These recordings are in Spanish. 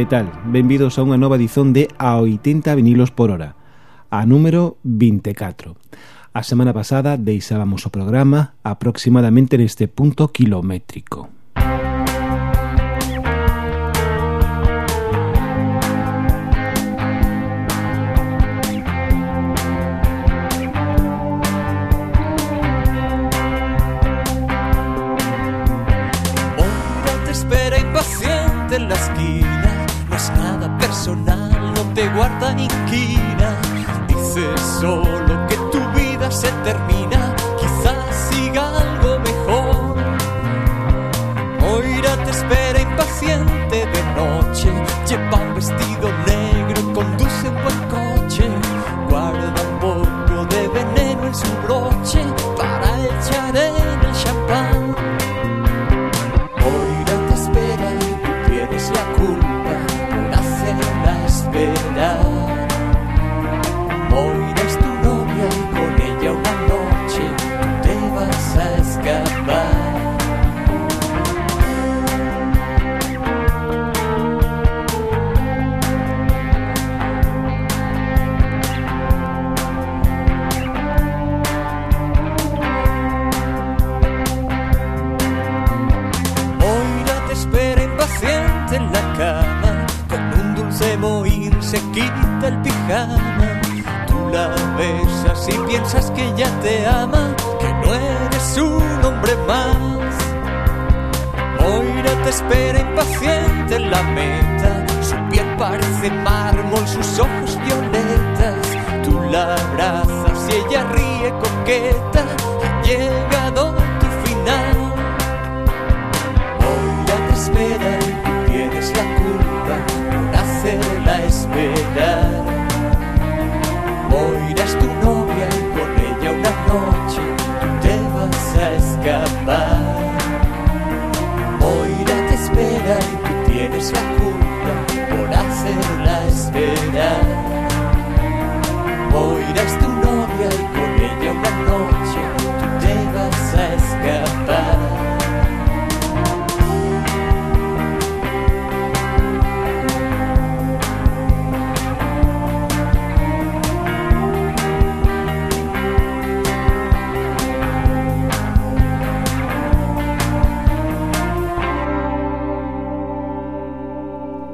Que tal? Benvidos a unha nova edición de A 80 vinilos por hora, a número 24. A semana pasada deixábamos o programa aproximadamente neste punto kilométrico. Guarda inquina. Dice solo que tu vida se termina,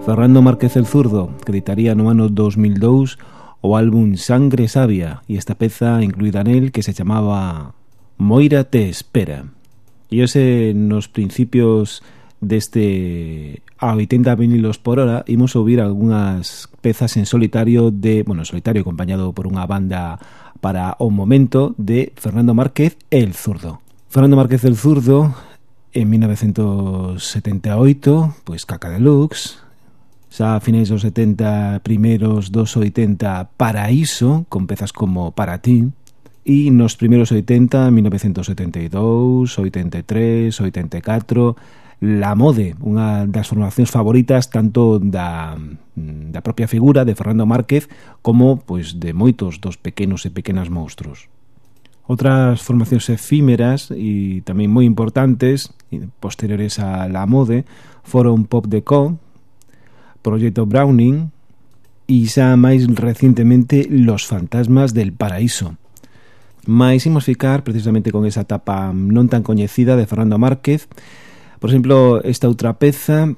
Fernando Márquez el Zurdo creditaría no ano 2002 o álbum Sangre Sabia e esta peza incluída nel que se chamaba Moira te espera. E ese nos principios deste a 80 vinilos por hora imos ouvir algunhas pezas en solitario de, bueno, solitario acompañado por unha banda para o momento de Fernando Márquez el Zurdo. Fernando Márquez el Zurdo en 1978, pois pues, Caca Deluxe, xa a finais dos 70, primeiros dos 80, Paraíso, con pezas como Para ti, e nos primeiros 80, 1972, 83, 84, La Mode, unha das formacións favoritas tanto da, da propia figura de Fernando Márquez como pois de moitos dos pequenos e pequenas monstruos. Outras formacións efímeras e tamén moi importantes, posteriores a La Mode, foron Pop de Co, Proyecto Browning e xa máis recentemente Los fantasmas del paraíso. Mais imos ficar precisamente con esa etapa mm, non tan coñecida de Fernando Márquez. Por exemplo, esta outra peza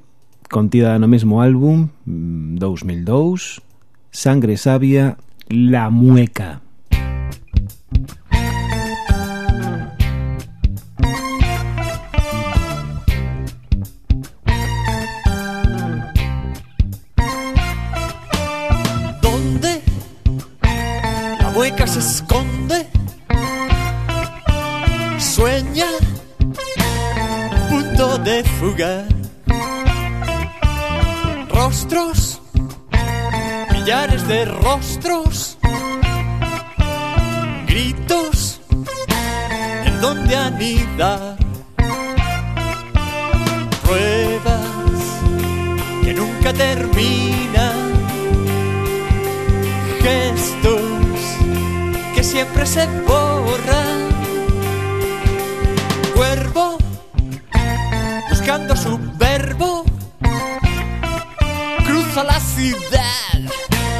contida no mesmo álbum mm, 2002, Sangre Sabia, La Mueca. Se esconde? Sueña, punto de fuga. Rostros, millares de rostros. Gritos, en donde anidar. Pruebas que nunca terminan gestos siempre se borran. Cuervo buscando su verbo cruza la ciudad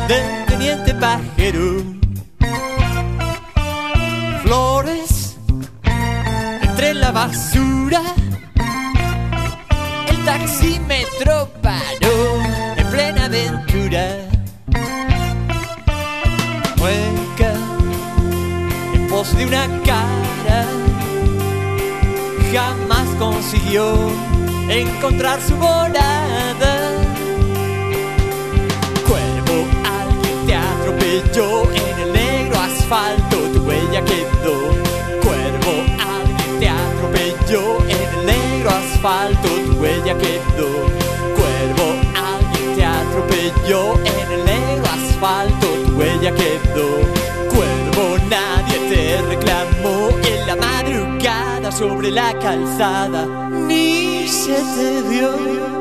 del teniente pajero. Flores entre la basura. El taxímetro paró en plena aventura. De una cara. Jamás consiguió encontrar su morada. Cuervo, alguien te atropelló en el negro asfalto, tu huella quedó. Cuervo, alguien te atropelló en el negro asfalto, tu huella quedó. Cuervo, alguien te atropelló en el negro asfalto, tu huella quedó. Cuervo, nadie sobre la calzada, ni se te vio.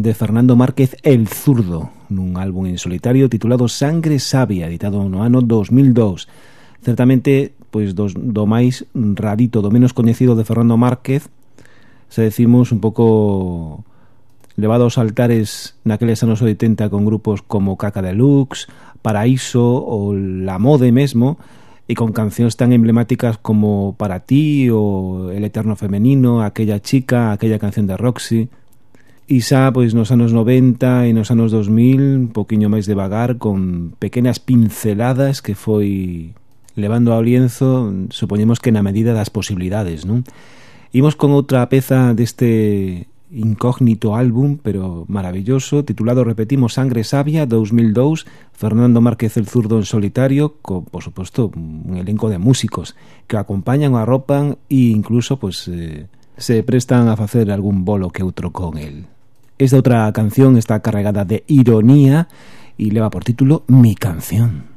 de Fernando Márquez El Zurdo nun álbum en solitario titulado Sangre Sabia, editado no ano 2002. Certamente, pois dos, do máis rarito, do menos coñecido de Fernando Márquez, se decimos un pouco levado aos altares naqueles anos 80 con grupos como Caca Deluxe, Paraíso ou La Mode mesmo, e con cancións tan emblemáticas como Para ti ou El Eterno Femenino, Aquella Chica, Aquella Canción de Roxy Isa, pois nos anos 90 e nos anos 2000, un poquinho máis devagar, con pequenas pinceladas que foi levando ao lienzo, supoñemos que na medida das posibilidades, non? Imos con outra peza deste incógnito álbum, pero maravilloso, titulado, repetimos, Sangre Sabia, 2002, Fernando Márquez el Zurdo en solitario, co, por suposto, un elenco de músicos que o acompañan, o arropan e incluso, pues, eh, se prestan a facer algún bolo que outro con el. Esta outra canción está carregada de ironía e leva por título Mi canción.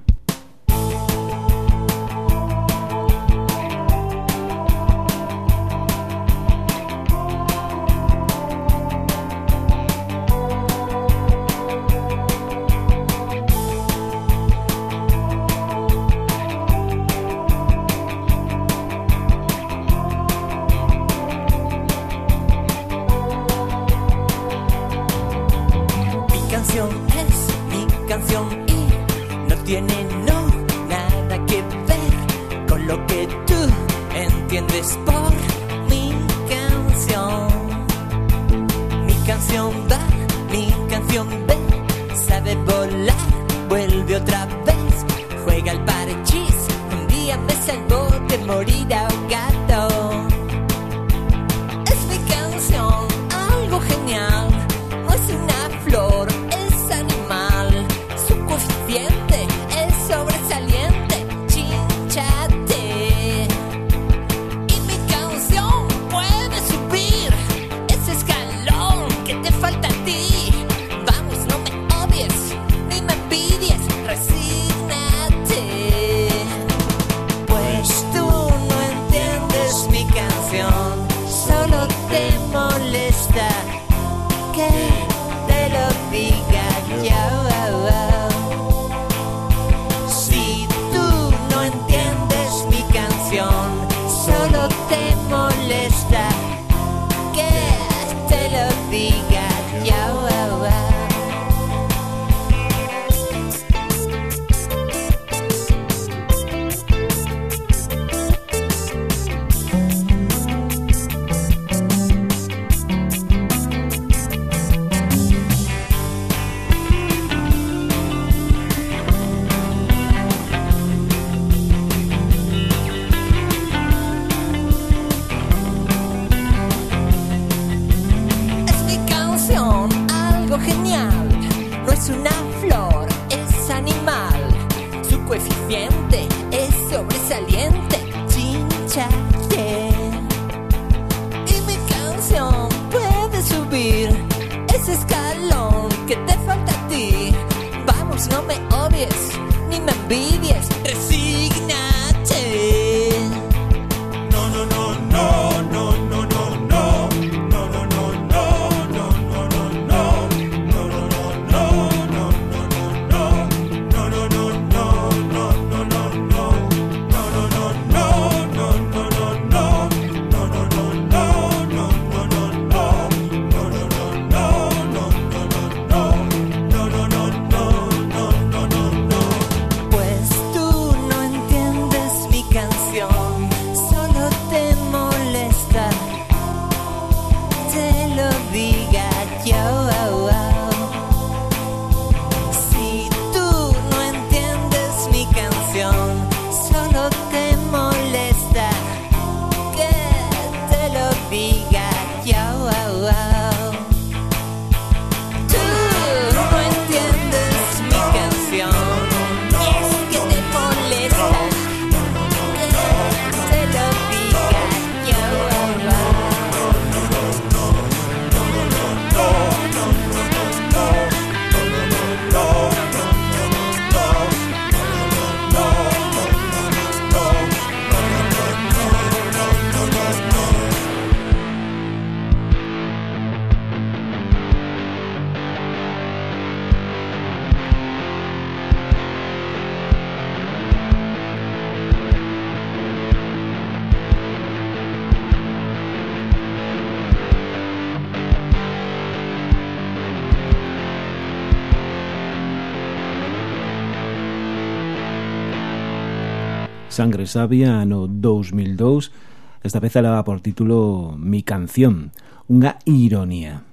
Sangre Sabia ano 2002 Esta peza leva por título Mi canción Unha ironía.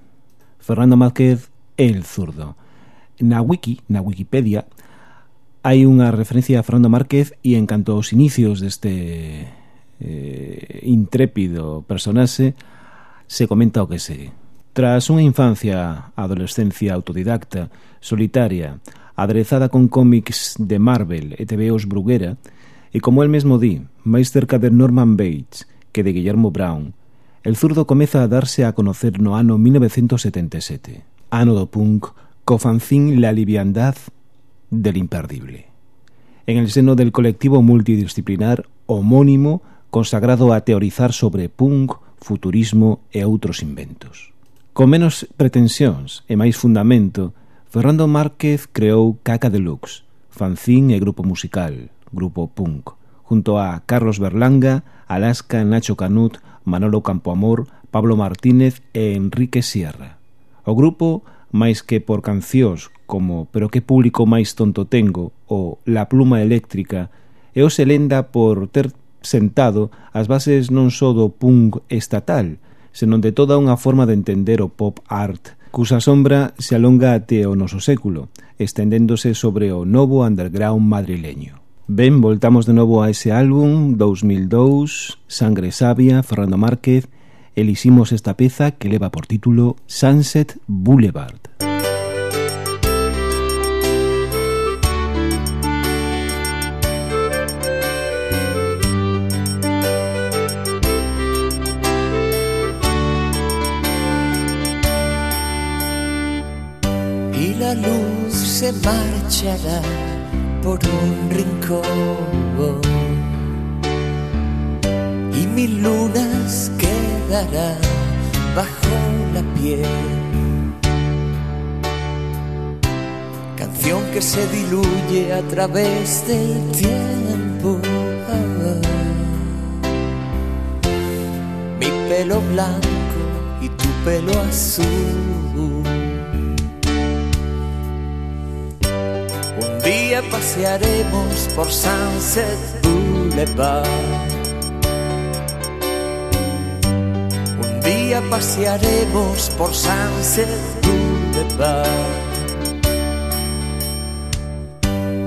Fernando Márquez El Zurdo. Na wiki, na Wikipedia Hai unha referencia a Fernando Márquez E en canto aos inicios deste eh, intrépido personaxe Se comenta o que segue Tras unha infancia, adolescencia autodidacta, solitaria, aderezada con cómics de Marvel e TVOs Bruguera, E como el mesmo di, máis cerca de Norman Bates que de Guillermo Brown, el zurdo comeza a darse a conocer no ano 1977, ano do punk, co fanzín La liviandad del imperdible. En el seno del colectivo multidisciplinar homónimo consagrado a teorizar sobre punk, futurismo e outros inventos. Con menos pretensións e máis fundamento, Fernando Márquez creou Caca Deluxe, fanzín e grupo musical, grupo punk, junto a Carlos Berlanga, Alaska, Nacho Canut, Manolo Campoamor, Pablo Martínez e Enrique Sierra. O grupo, máis que por cancións como Pero que público máis tonto tengo ou La pluma eléctrica, é o se lenda por ter sentado as bases non só do punk estatal, senón de toda unha forma de entender o pop art, cusa sombra se alonga até o noso século, estendéndose sobre o novo underground madrileño. Ben, voltamos de novo a ese álbum 2002, Sangre Sabia, Fernando Márquez, eliximos esta peza que leva por título Sunset Boulevard. Y la luz se marchará por un rincón y mil lunas quedarán bajo la piel. Canción que se diluye a través del tiempo. pelo blanco y tu pelo azul. Día pasearemos por Sunset Boulevard. Un día pasearemos por Sunset Boulevard.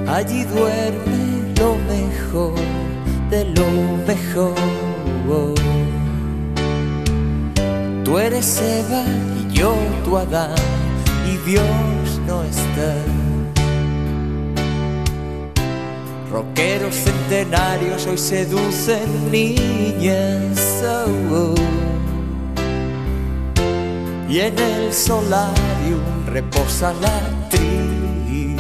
Allí duerme lo mejor de lo mejor. Tú eres Eva y yo tu Adán y Dios no está. Roqueros centenarios hoy seducen niñas. Oh, oh. Y en el solarium reposa la actriz.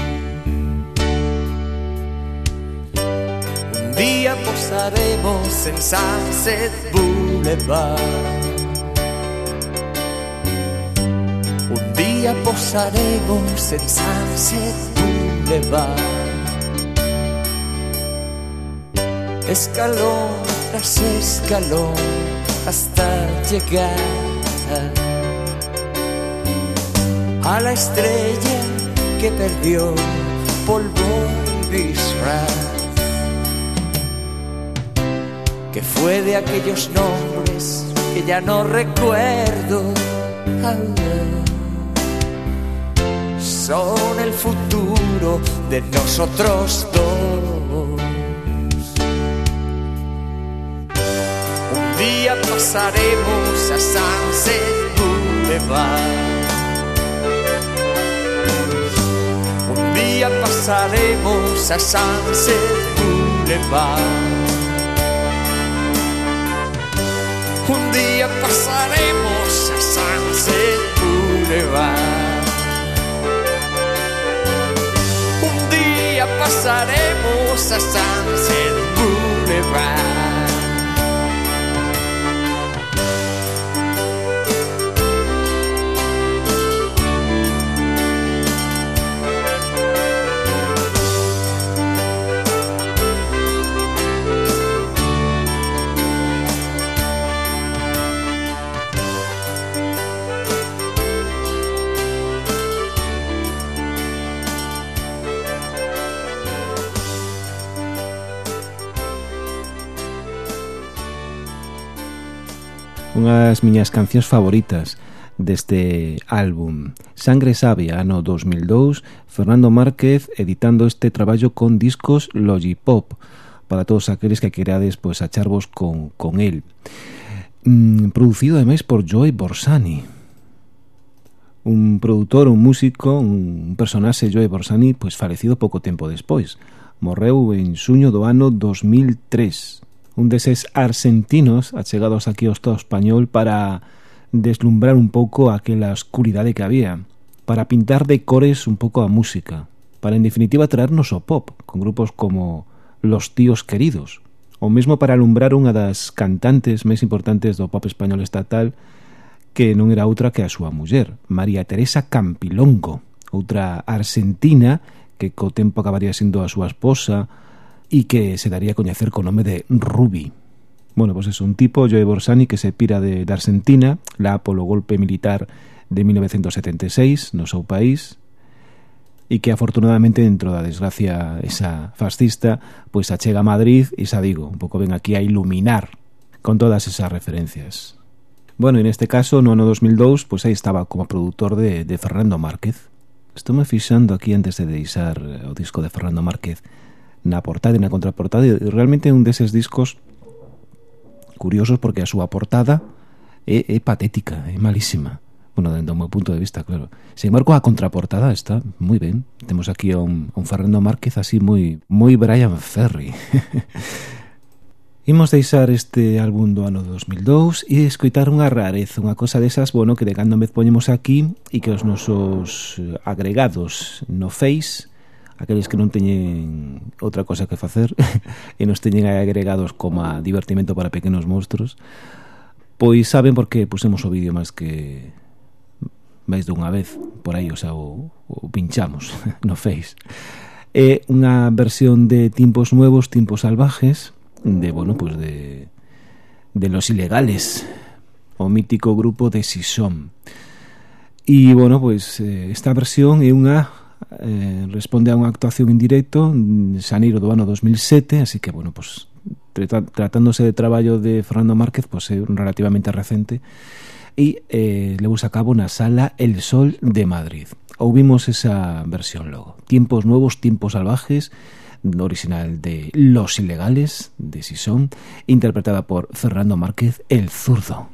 Un día posaremos en Sunset Boulevard. Un día posaremos en Sunset Boulevard. Escalón tras escalón hasta llegar a la estrella que perdió polvo y disfraz. Que fue de aquellos nombres que ya no recuerdo. Son el futuro de nosotros dos. Pasaremos a Sunset Boulevard. Un día pasaremos a Sunset Boulevard. Un día pasaremos a Sunset Boulevard. Un día pasaremos a Sunset Boulevard. unha das miñas cancións favoritas deste álbum. Sangre Sabia, ano 2002, Fernando Márquez editando este traballo con discos Logipop, para todos aqueles que querades pois, acharvos con, con el. Mm, producido, ademais, por Joy Borsani. Un produtor, un músico, un personaxe Joy Borsani, pois falecido pouco tempo despois. Morreu en suño do ano 2003 un deses argentinos achegados aquí ao Estado español para deslumbrar un pouco aquela oscuridade que había, para pintar de cores un pouco a música, para en definitiva traernos o pop, con grupos como Los Tíos Queridos, ou mesmo para alumbrar unha das cantantes máis importantes do pop español estatal que non era outra que a súa muller, María Teresa Campilongo, outra argentina que co tempo acabaría sendo a súa esposa, e que se daría a coñecer co nome de Ruby. Bueno, pois pues é un tipo, Joe Borsani, que se pira de, da Argentina, lá polo golpe militar de 1976 no seu país, e que afortunadamente dentro da desgracia esa fascista pois pues, achega a Madrid e xa digo, un pouco ven aquí a iluminar con todas esas referencias. Bueno, en este caso, no ano 2002, pois pues, aí estaba como produtor de, de Fernando Márquez. Estou me fixando aquí antes de deixar o eh, disco de Fernando Márquez na portada e na contraportada e realmente é un deses discos curiosos porque a súa portada é, é patética, é malísima. Bueno, dentro do meu punto de vista, claro. Sin embargo a contraportada está moi ben temos aquí a un, a un Fernando Márquez así moi moi Brian Ferry. Imos deixar este álbum do ano 2002 e escoitar unha rareza, unha cosa desas, bueno, que de cando me poñemos aquí e que os nosos eh, agregados no Face aqueles que non teñen outra cosa que facer e nos teñen agregados como a divertimento para pequenos monstruos pois saben porque pusemos o vídeo máis que máis dunha vez por aí, o sea, o, o pinchamos no Face. É unha versión de tiempos Nuevos, tiempos Salvajes de, bueno, pues de de los ilegales o mítico grupo de Sison e, bueno, pois pues, eh, esta versión é unha eh, responde a unha actuación en directo en xaneiro do ano 2007, así que, bueno, pues, tratándose de traballo de Fernando Márquez, pues é relativamente recente, e eh, levouse a cabo na sala El Sol de Madrid. Ouvimos esa versión logo. Tiempos nuevos, tiempos salvajes, original de Los Ilegales, de Sison, interpretada por Fernando Márquez, el zurdo.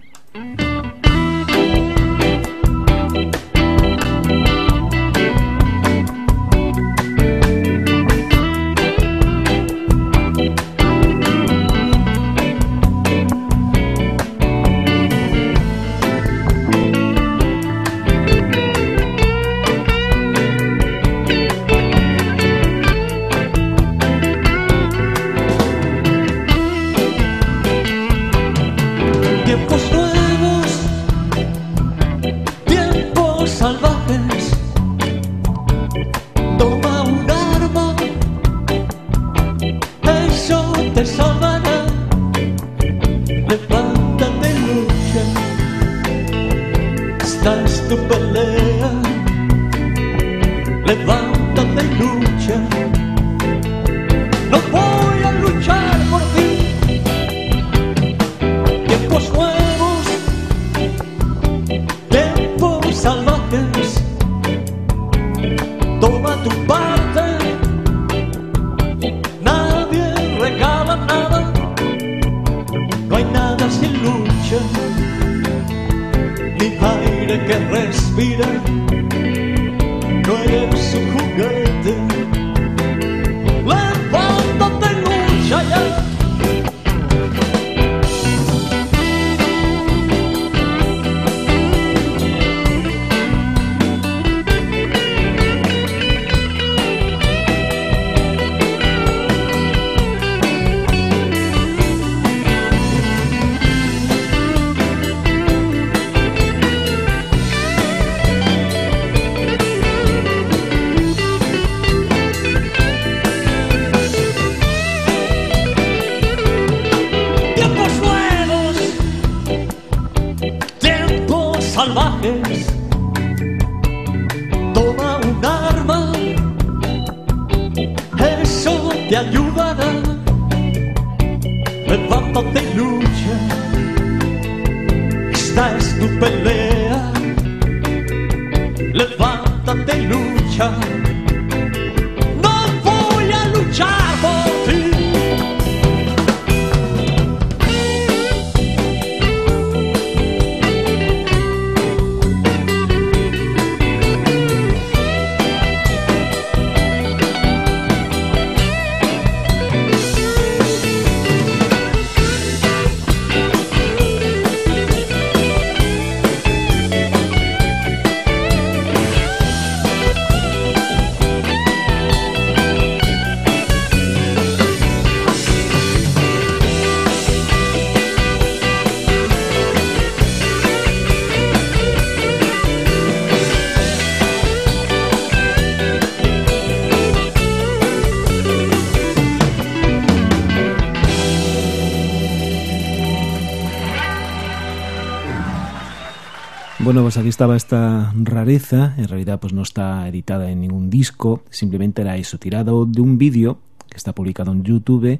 pues aquí estaba esta rareza, en realidad pues no está editada en ningún disco, simplemente era eso, tirado de un vídeo que está publicado en YouTube,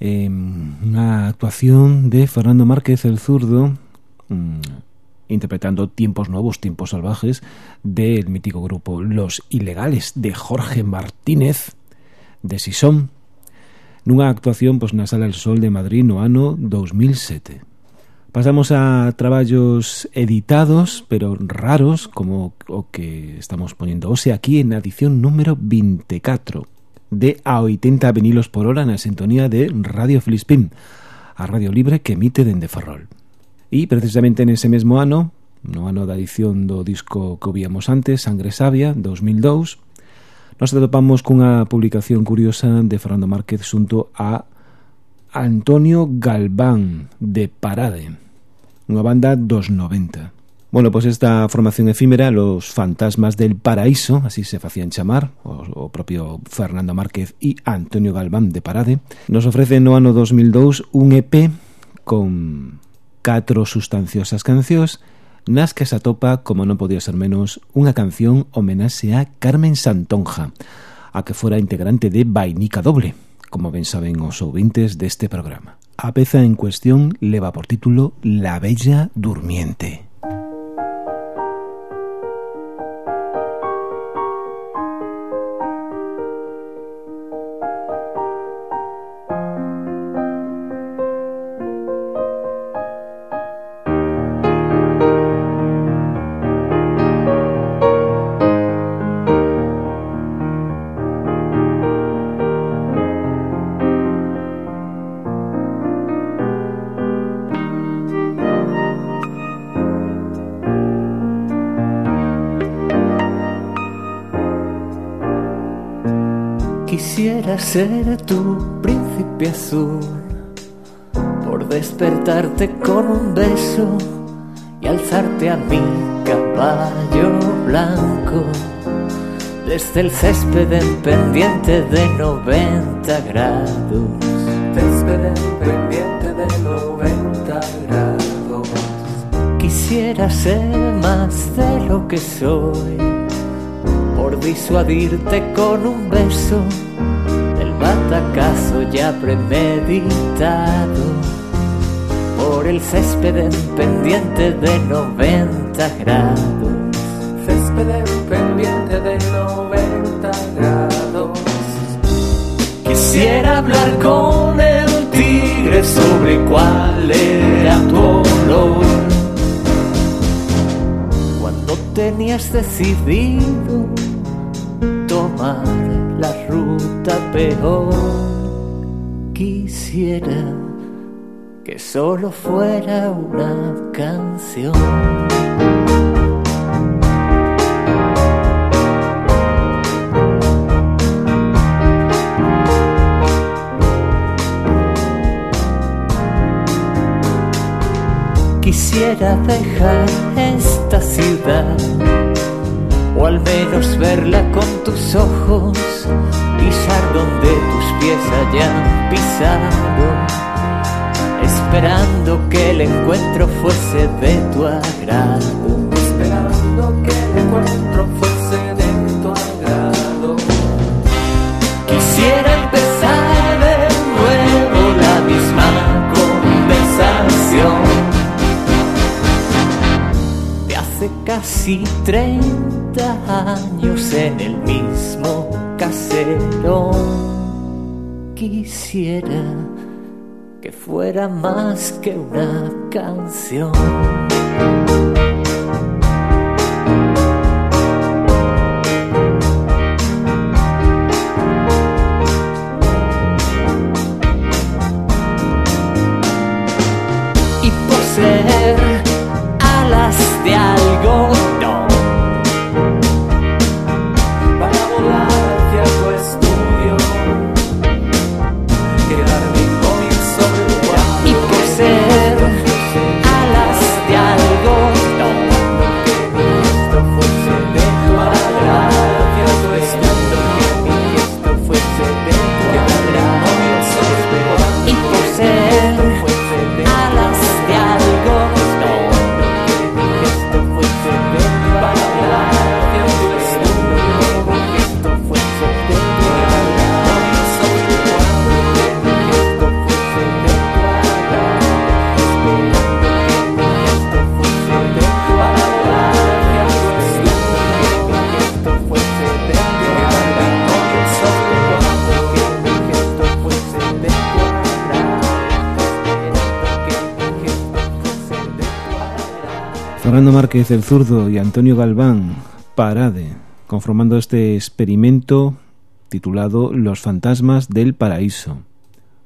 eh, una actuación de Fernando Márquez el zurdo, mmm, interpretando tiempos nuevos, tiempos salvajes, del mítico grupo Los Ilegales de Jorge Martínez de sison nunha actuación pois, na Sala del Sol de Madrid no ano 2007. Pasamos a traballos editados, pero raros, como o que estamos poñendo hoxe aquí en a edición número 24 de a 80 vinilos por hora na sintonía de Radio Filispín, a radio libre que emite dende Ferrol. E precisamente nese mesmo ano, no ano da edición do disco que ouvíamos antes, Sangre Sabia, 2002, nos atopamos cunha publicación curiosa de Fernando Márquez xunto a Antonio Galván de Parade, unha banda dos 90. Bueno, pois pues esta formación efímera, Los Fantasmas del Paraíso, así se facían chamar, o, o propio Fernando Márquez e Antonio Galván de Parade, nos ofrece no ano 2002 un EP con catro sustanciosas cancións nas que se atopa, como non podía ser menos, unha canción homenaxe a Carmen Santonja, a que fora integrante de Vainica Doble, como ben saben os ouvintes deste programa. A peza en cuestión leva por título La Bella Durmiente. Ser tu príncipe azul, por despertarte con un beso y alzarte a mi caballo blanco, desde el césped en pendiente de 90 grados. Césped en pendiente de 90 grados. Quisiera ser más de lo que soy, por disuadirte con un beso batacazo ya premeditado por el césped en pendiente de 90 grados. Césped en pendiente de 90 grados. Quisiera hablar con el tigre sobre cuál era tu olor. Cuando tenías decidido tomar la ruta peor. Quisiera que solo fuera una canción. Quisiera dejar esta ciudad o al menos verla con tus ojos, pisar donde tus pies hayan pisado, esperando que el encuentro fuese de tu agrado, esperando que el encuentro fuese de tu agrado. Quisiera empezar de nuevo la misma conversación. Casi 30 años en el mismo casero. Quisiera que fuera más que una canción. Fernando Márquez el Zurdo e Antonio Galván Parade, conformando este experimento titulado Los fantasmas del paraíso,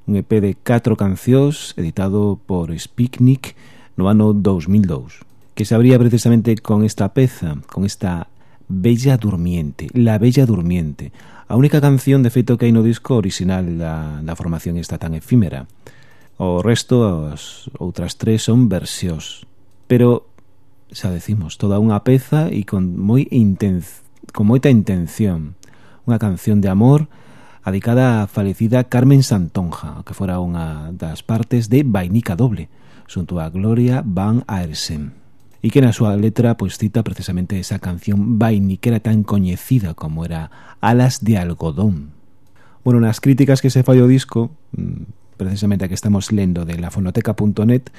un EP de 4 cancións editado por Spiknik no ano 2002, que se abría precisamente con esta peza, con esta Bella Durmiente, La Bella Durmiente, a única canción de feito que hai no disco original da, da formación esta tan efímera. O resto, as outras tres son versións. Pero xa decimos, toda unha peza e con moi inten con moita intención. Unha canción de amor adicada á falecida Carmen Santonja, que fora unha das partes de Vainica Doble, xunto a Gloria Van Aersen. E que na súa letra pois cita precisamente esa canción vainiquera tan coñecida como era Alas de Algodón. Bueno, nas críticas que se fai o disco, mm, precisamente a que estamos lendo de lafonoteca.net,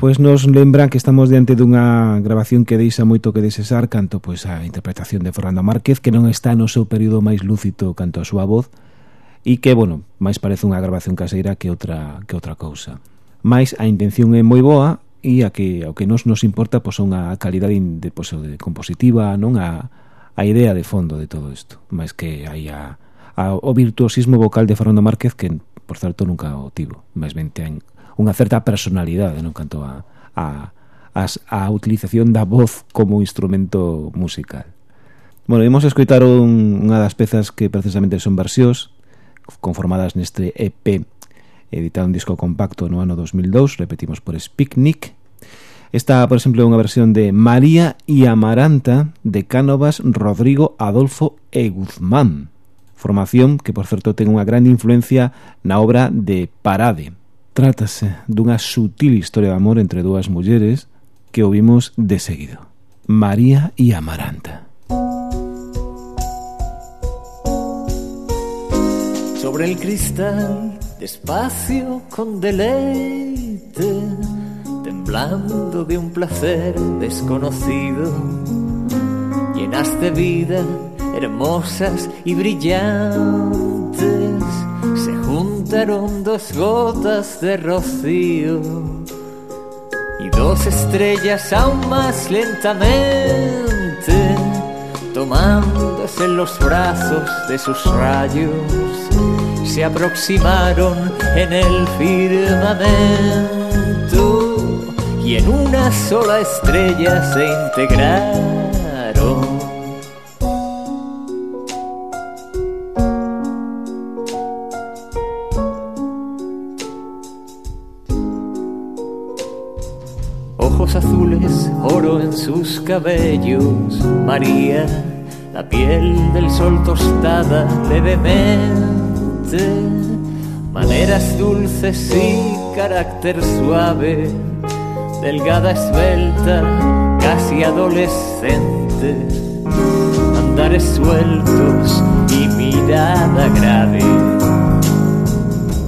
pois nos lembran que estamos diante dunha grabación que deixa moito que desesar canto pois a interpretación de Fernando Márquez que non está no seu período máis lúcido canto a súa voz e que, bueno, máis parece unha grabación caseira que outra, que outra cousa. Mais a intención é moi boa e a que, ao que nos nos importa pois, son a calidade de, pois, de compositiva, non a, a idea de fondo de todo isto, máis que hai a, a, o virtuosismo vocal de Fernando Márquez que, por certo, nunca o tivo, máis ben ten unha certa personalidade non canto a, a, a, a utilización da voz como instrumento musical. Bueno, imos escoitar un, unha das pezas que precisamente son versións conformadas neste EP editado un disco compacto no ano 2002, repetimos por Spiknik. Esta, por exemplo, é unha versión de María y Amaranta de Cánovas, Rodrigo, Adolfo e Guzmán. Formación que, por certo, ten unha gran influencia na obra de Parade, Trátase dunha sutil historia de amor entre dúas mulleres que ouvimos de seguido. María e Amaranta. Sobre el cristal, despacio con deleite, temblando de un placer desconocido, llenas de vida hermosas y brillantes dos gotas de rocío y dos estrellas aún más lentamente, tomándose los brazos de sus rayos, se aproximaron en el firmamento y en una sola estrella se integraron sus cabellos, María, la piel del sol tostada levemente, maneras dulces y carácter suave, delgada esbelta, casi adolescente, andares sueltos y mirada grave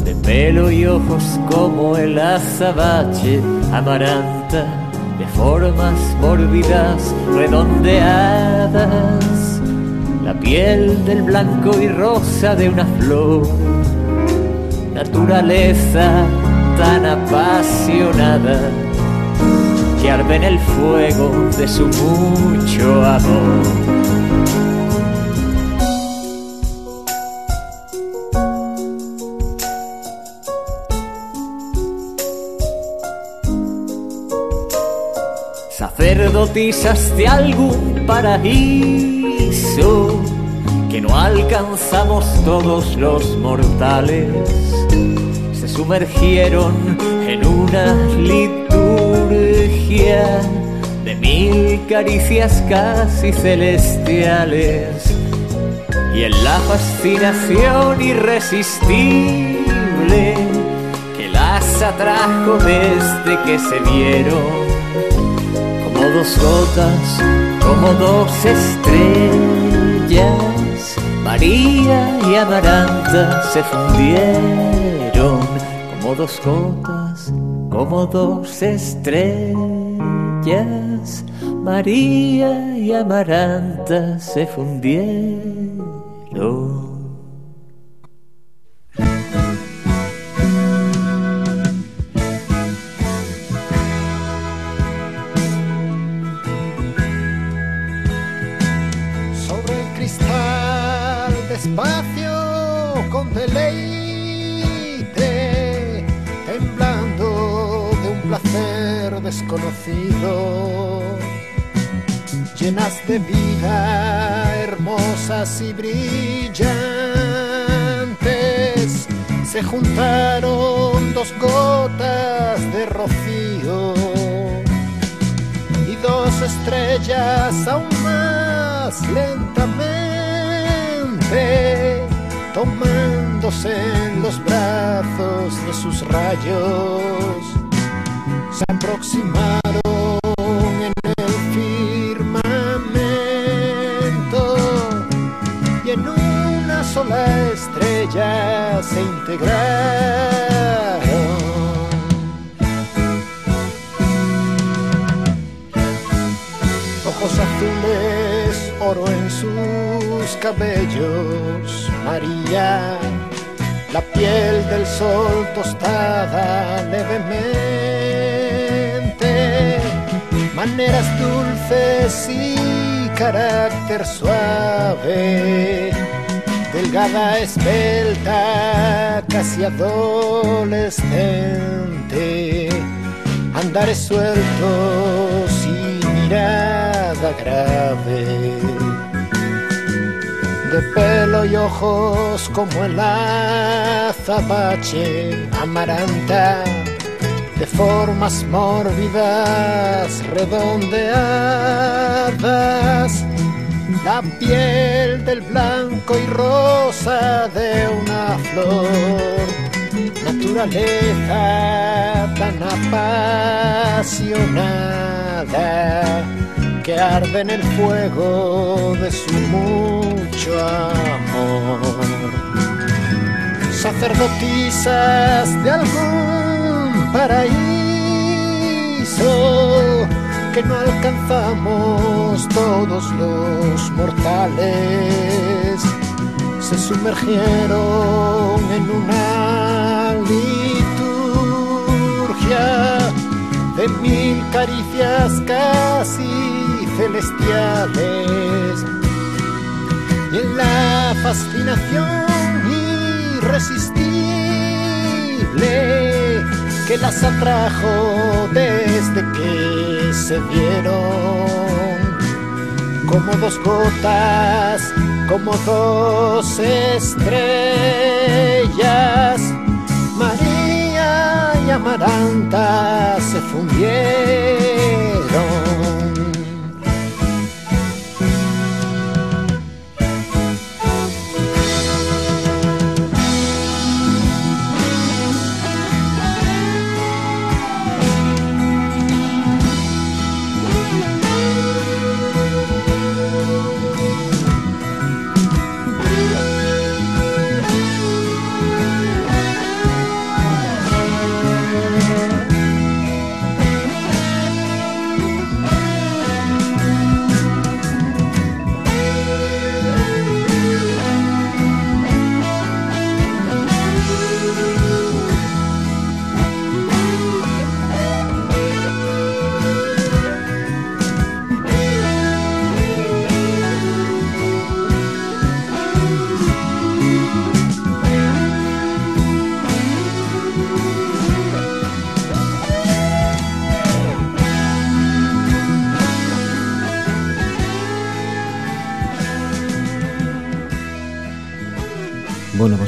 de pelo y ojos como el azabache amaranta de formas mórbidas, redondeadas, la piel del blanco y rosa de una flor, naturaleza tan apasionada que arde en el fuego de su mucho amor. De algún paraíso que no alcanzamos todos los mortales, se sumergieron en una liturgia de mil caricias casi celestiales. Y en la fascinación irresistible que las atrajo desde que se vieron como dos gotas, como dos estrellas. María y Amaranta se fundieron como dos gotas, como dos estrellas. María y Amaranta se fundieron. Juntaron dos gotas de rocío y dos estrellas aún más lentamente tomándose en los brazos de sus rayos, se aproximaron María, la piel del sol tostada levemente, maneras dulces y carácter suave, delgada, esbelta, casi adolescente, andares sueltos y mirada grave de pelo y ojos como el azabache amaranta, de formas mórbidas, redondeadas, la piel del blanco y rosa de una flor, naturaleza tan apasionada que arde en el fuego de su mucho amor. Sacerdotisas de algún paraíso que no alcanzamos todos los mortales, se sumergieron en una liturgia de mil caricias casi celestiales y en la fascinación irresistible que las atrajo desde que se vieron como dos gotas, como dos estrellas. María y Amaranta se fundieron.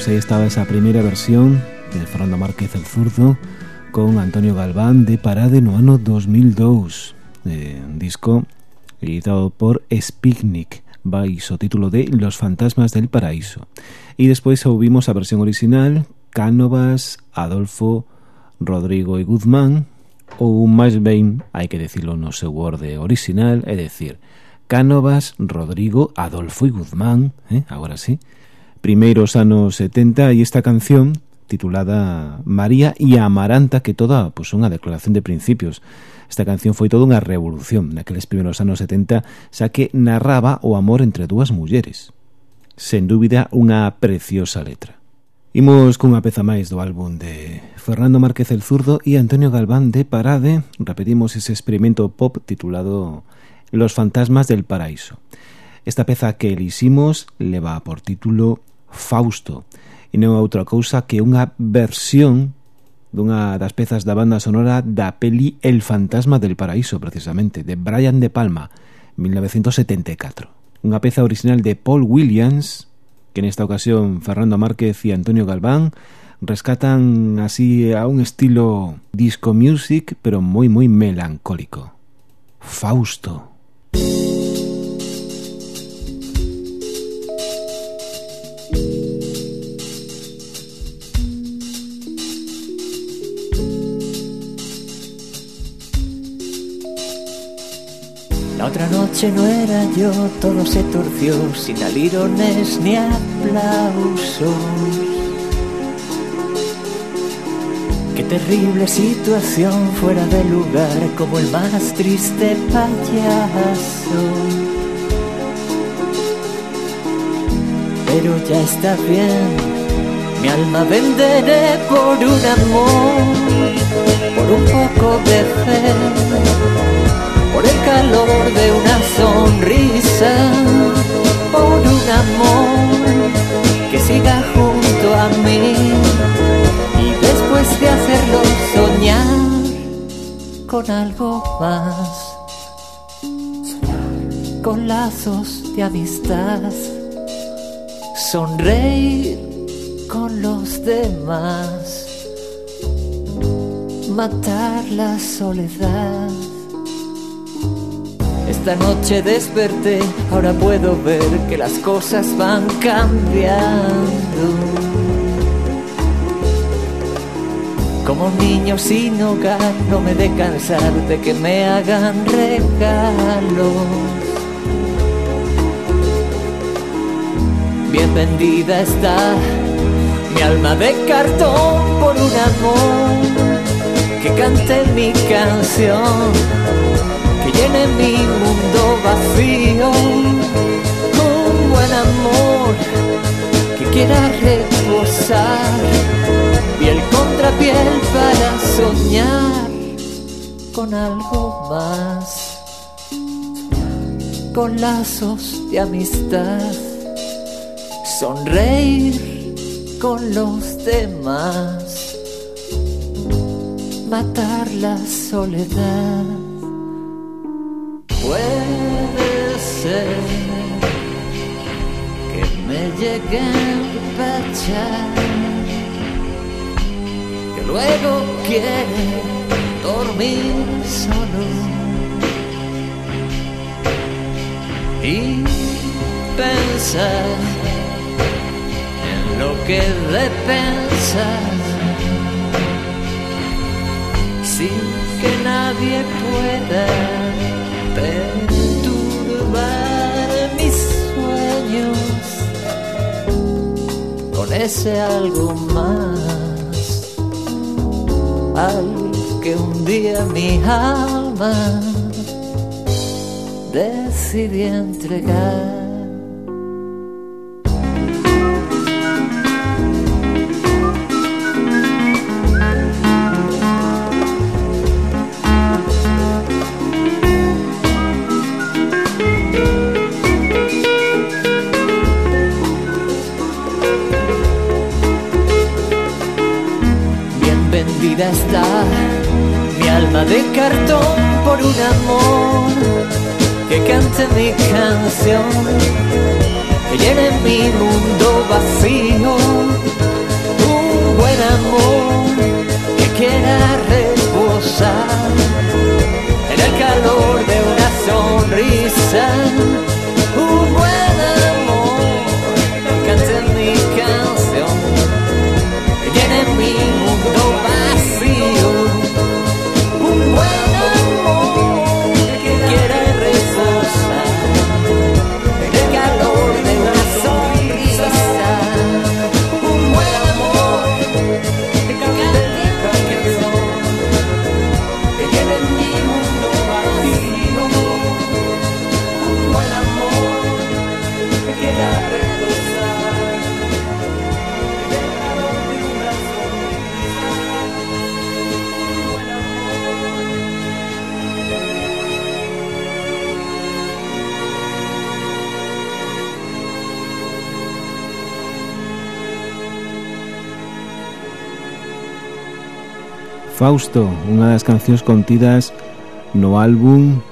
Pues ahí estaba esa primera versión de Fernando Márquez el Zurdo con Antonio Galván de Parade no ano 2002 eh, un disco editado por Spignik baixo título de Los fantasmas del paraíso e despois ouvimos a versión original Cánovas, Adolfo, Rodrigo e Guzmán ou máis ben, hai que decirlo no seu orde original, é decir, Cánovas, Rodrigo, Adolfo e Guzmán, eh? sí, primeiros anos 70 e esta canción titulada María e Amaranta que toda pois, unha declaración de principios. Esta canción foi toda unha revolución naqueles primeiros anos 70 xa que narraba o amor entre dúas mulleres. Sen dúbida unha preciosa letra. Imos cunha peza máis do álbum de Fernando Márquez el Zurdo e Antonio Galván de Parade. Repetimos ese experimento pop titulado Los fantasmas del paraíso. Esta peza que eliximos leva por título Fausto e non é outra cousa que unha versión dunha das pezas da banda sonora da peli El fantasma del paraíso, precisamente, de Brian De Palma, 1974. Unha peza original de Paul Williams, que nesta ocasión Fernando Márquez e Antonio Galván rescatan así a un estilo disco music, pero moi moi melancólico. Fausto. Otra noche no era yo, todo se torció sin alirones ni aplausos. Qué terrible situación fuera de lugar como el más triste payaso. Pero ya está bien, mi alma venderé por un amor, por un poco de fe, por el calor de una sonrisa, por un amor que siga junto a mí después de hacerlo soñar con algo más, con lazos de amistad, sonreír con los demás, matar la soledad. Esta noche desperté, ahora puedo ver que las cosas van cambiando Como niño sin hogar, no me de cansar de que me hagan regalos. Bien vendida está mi alma de cartón por un amor que cante mi canción, que llene mi mundo vacío. Un buen amor que quiera reposar piel contra piel para soñar con algo más, con lazos de amistad, sonreír con los demás, matar la soledad. Me llegue a empachar luego quiere dormir solo. Y pensar en lo que de pensar sin que nadie pueda perturbar con ese algo más al que un día mi alma decidí entregar. Fausto, unha das cancións contidas no álbum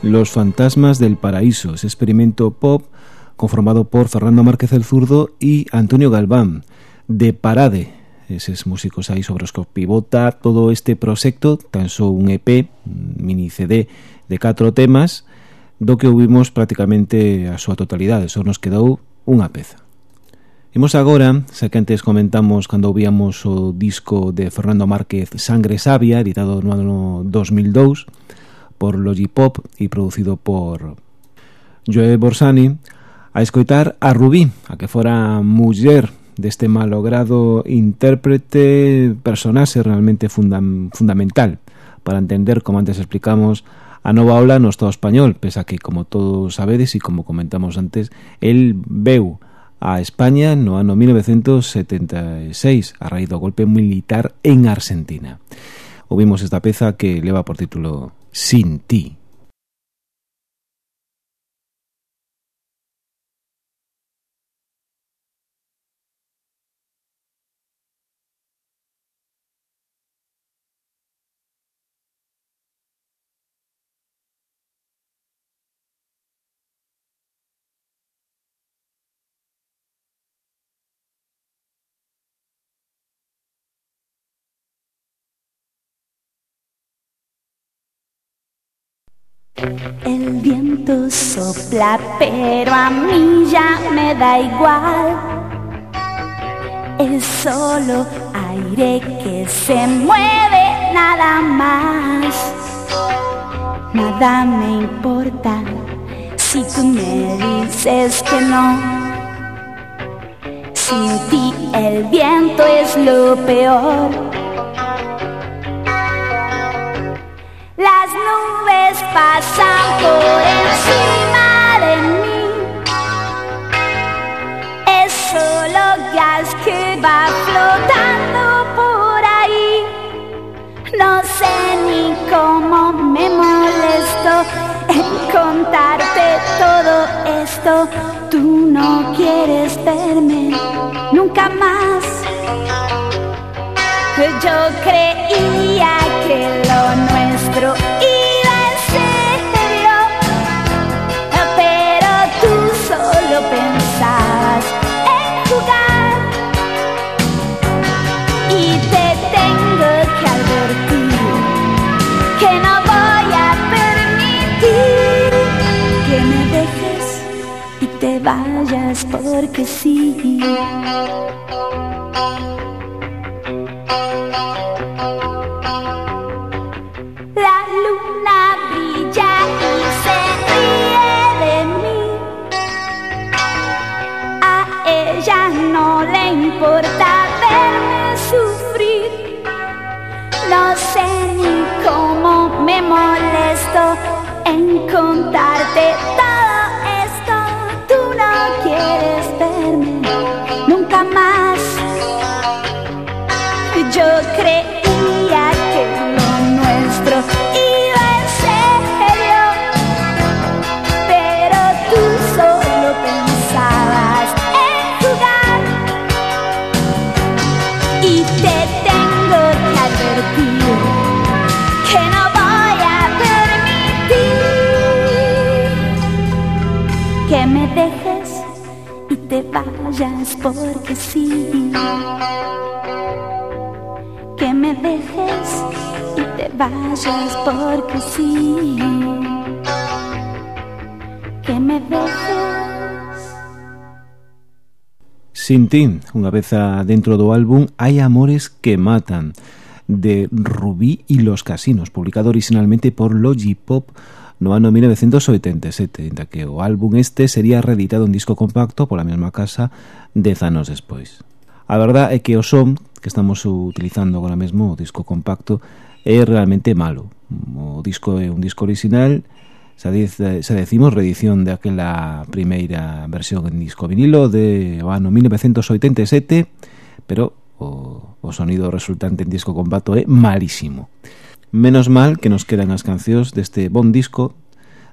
Los fantasmas del paraíso, ese experimento pop conformado por Fernando Márquez el Zurdo e Antonio Galván, de Parade, eses músicos aí sobre os que pivota todo este proxecto, tan só un EP, mini CD de 4 temas, do que ouvimos prácticamente a súa totalidade, só nos quedou unha peza. Imos agora, xa que antes comentamos cando ouvíamos o disco de Fernando Márquez Sangre Sabia, editado no ano 2002 por Logipop e producido por Joe Borsani, a escoitar a Rubí, a que fora muller deste malogrado intérprete, personaxe realmente fundam fundamental para entender, como antes explicamos, a nova ola no Estado español, pese a que, como todos sabedes e como comentamos antes, el veu a España no ano 1976 a raíz do golpe militar en Argentina. Ouvimos esta peza que leva por título Sin ti. Viento sopla, pero a mí ya me da igual. Es solo aire que se mueve, nada más. Nada me importa si tú me dices que no. Sin ti el viento es lo peor. Las nubes pasan por encima de mí. Es solo gas que va flotando por ahí. No sé ni cómo me molesto en contarte todo esto. Tú no quieres verme nunca más. Yo creía Thank you. Que me dejes y te vayas porque sí. Que me dejes. Sin ti, unha vez dentro do álbum Hai amores que matan de Rubí y los casinos, publicado originalmente por Logipop no ano 1987, inda que o álbum este sería reeditado en disco compacto pola mesma casa dez anos despois. A verdad é que o son que estamos utilizando agora mesmo, o disco compacto, é realmente malo. O disco é un disco original, xa, dice, xa decimos reedición daquela primeira versión en disco vinilo de o ano 1987, pero o, o sonido resultante en disco compacto é malísimo. Menos mal que nos quedan as cancións deste bon disco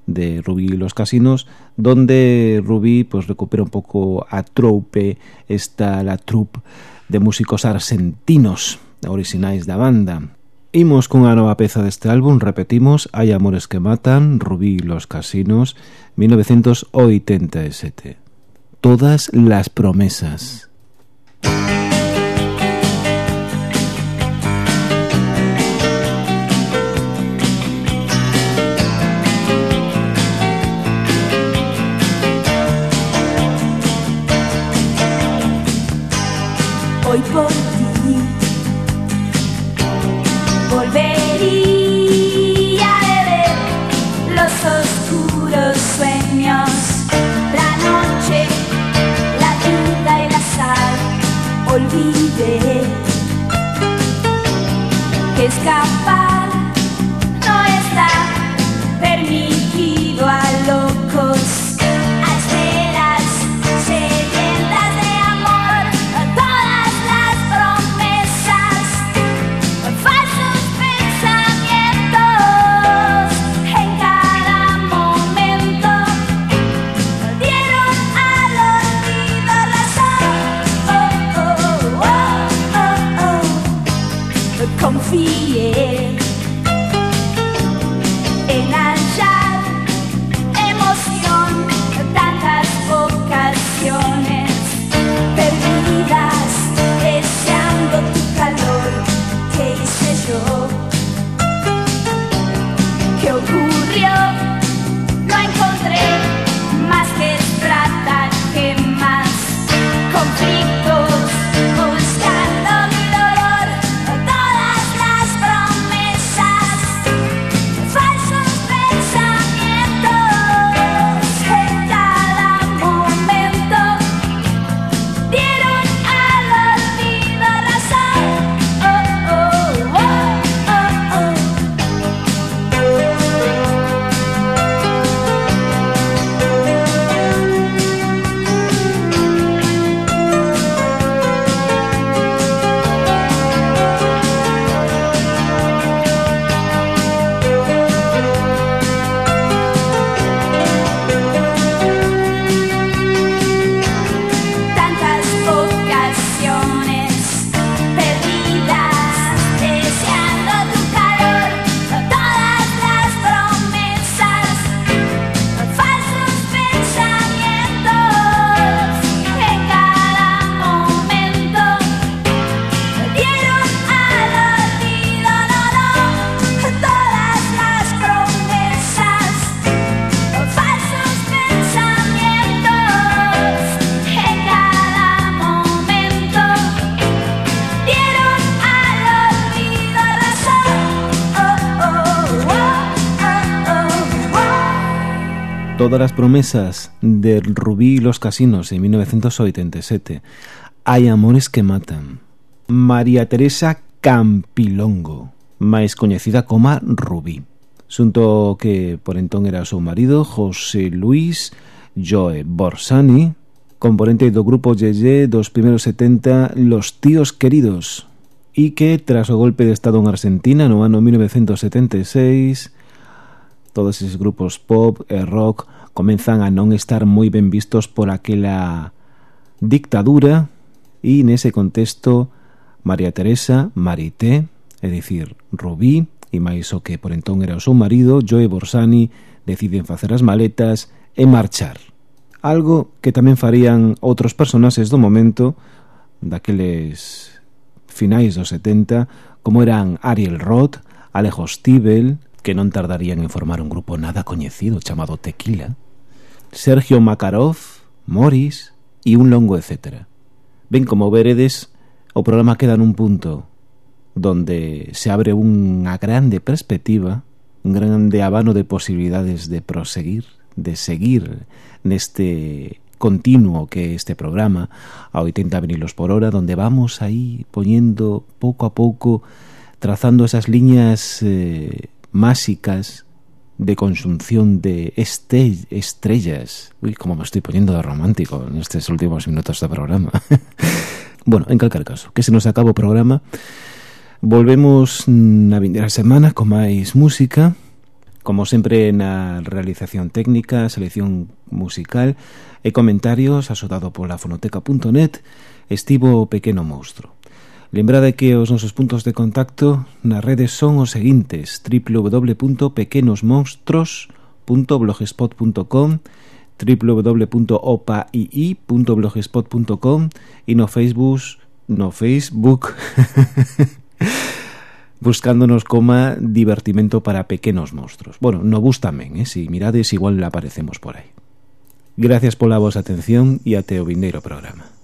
de Rubí y los casinos, donde Rubí pues, recupera un pouco a troupe, esta la troupe de músicos argentinos orixinais da banda. Imos cunha nova peza deste álbum, repetimos, Hai amores que matan, Rubí y los casinos, 1987. Todas las promesas. Música Todas as promesas de Rubí e los casinos en 1987 Hai amores que matan. María Teresa Campilongo máis coñecida como Rubí. Xunto que por entón era o seu marido José Luis Joe Borsani componente do grupo Yeye dos primeros 70 Los Tíos Queridos e que tras o golpe de estado en Argentina no ano 1976 todos esos grupos pop e rock comenzan a non estar moi ben vistos por aquela dictadura e nese contexto María Teresa, Marité, é dicir, Rubí, e máis o que por entón era o seu marido, Joe Borsani, deciden facer as maletas e marchar. Algo que tamén farían outros personaxes do momento, daqueles finais dos 70, como eran Ariel Roth, Alejo Tibel, que non tardarían en formar un grupo nada coñecido chamado Tequila, Sergio Makarov, Morris e un longo etcétera. Ben como veredes, o programa queda nun punto donde se abre unha grande perspectiva, un grande abano de posibilidades de proseguir, de seguir neste continuo que este programa a 80 vinilos por hora, donde vamos aí poñendo pouco a pouco, trazando esas liñas eh, másicas de consunción de este estrellas. Uy, como me estoy poniendo de romántico en estos últimos minutos de programa. bueno, en calcar caso, que se nos acaba o programa. Volvemos na vindeira semana con máis música, como sempre na realización técnica, selección musical e comentarios asodado pola fonoteca.net estivo o Pequeno Monstro. Lembrade que os nosos puntos de contacto nas redes son os seguintes www.pequenosmonstros.blogspot.com www.opaii.blogspot.com e no Facebook no Facebook buscándonos coma divertimento para pequenos monstruos. Bueno, no bus tamén, eh? si mirades igual aparecemos por aí. Gracias pola vosa atención e ate o vindeiro programa.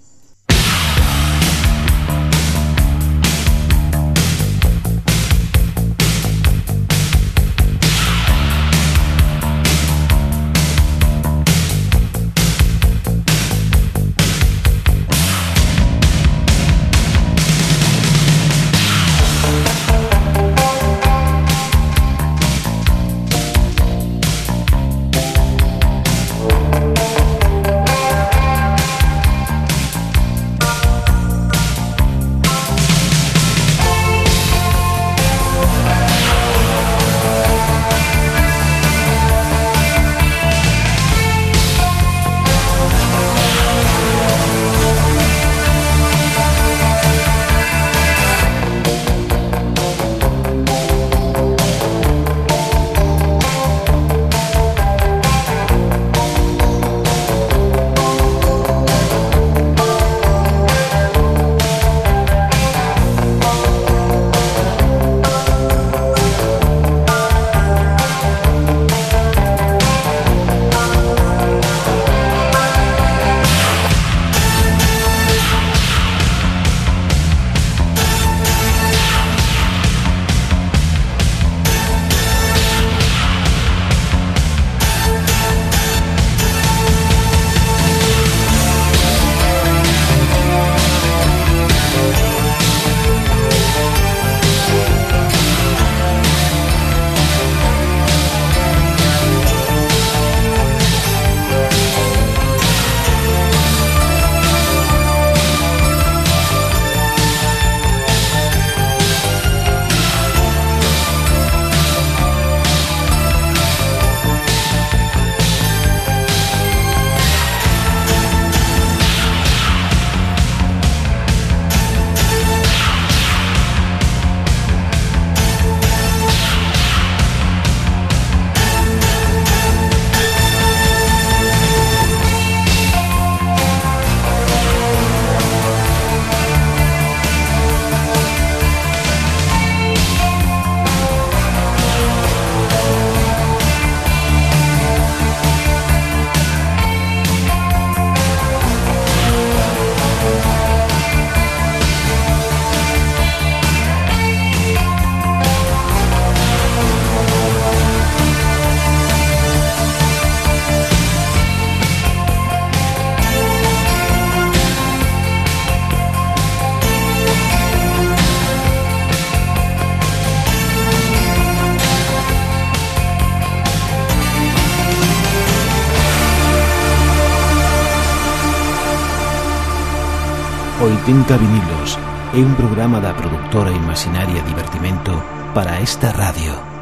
Espenca Vinilos é un programa da productora imaginaria Divertimento para esta radio.